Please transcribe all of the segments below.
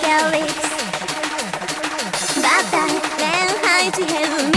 Felix. Bye bye, then hide to heaven.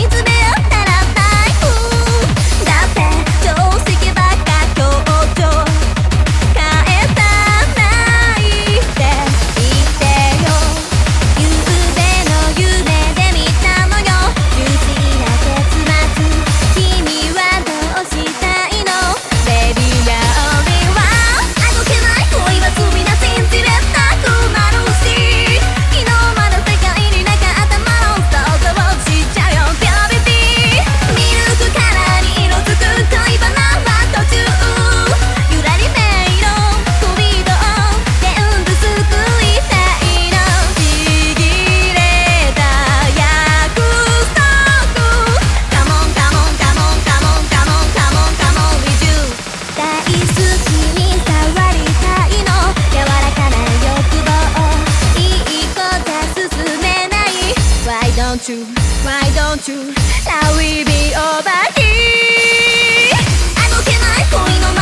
don't you? Why don't you? Shall we be over here? あどけない恋の